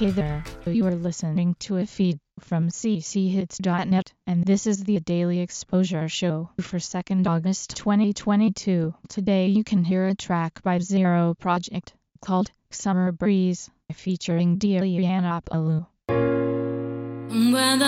Hey there, you are listening to a feed from cchits.net, and this is the Daily Exposure Show for 2nd August 2022. Today you can hear a track by Zero Project called Summer Breeze, featuring Dianapalu. When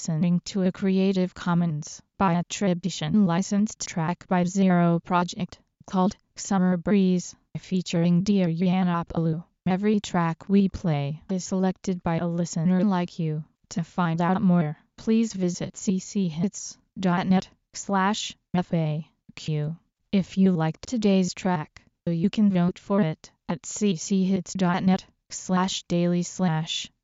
listening to a Creative Commons by attribution licensed track by Zero Project called Summer Breeze, featuring Dear Yanapalu. Every track we play is selected by a listener like you. To find out more, please visit cchits.net slash FAQ. If you liked today's track, you can vote for it at cchits.net slash daily slash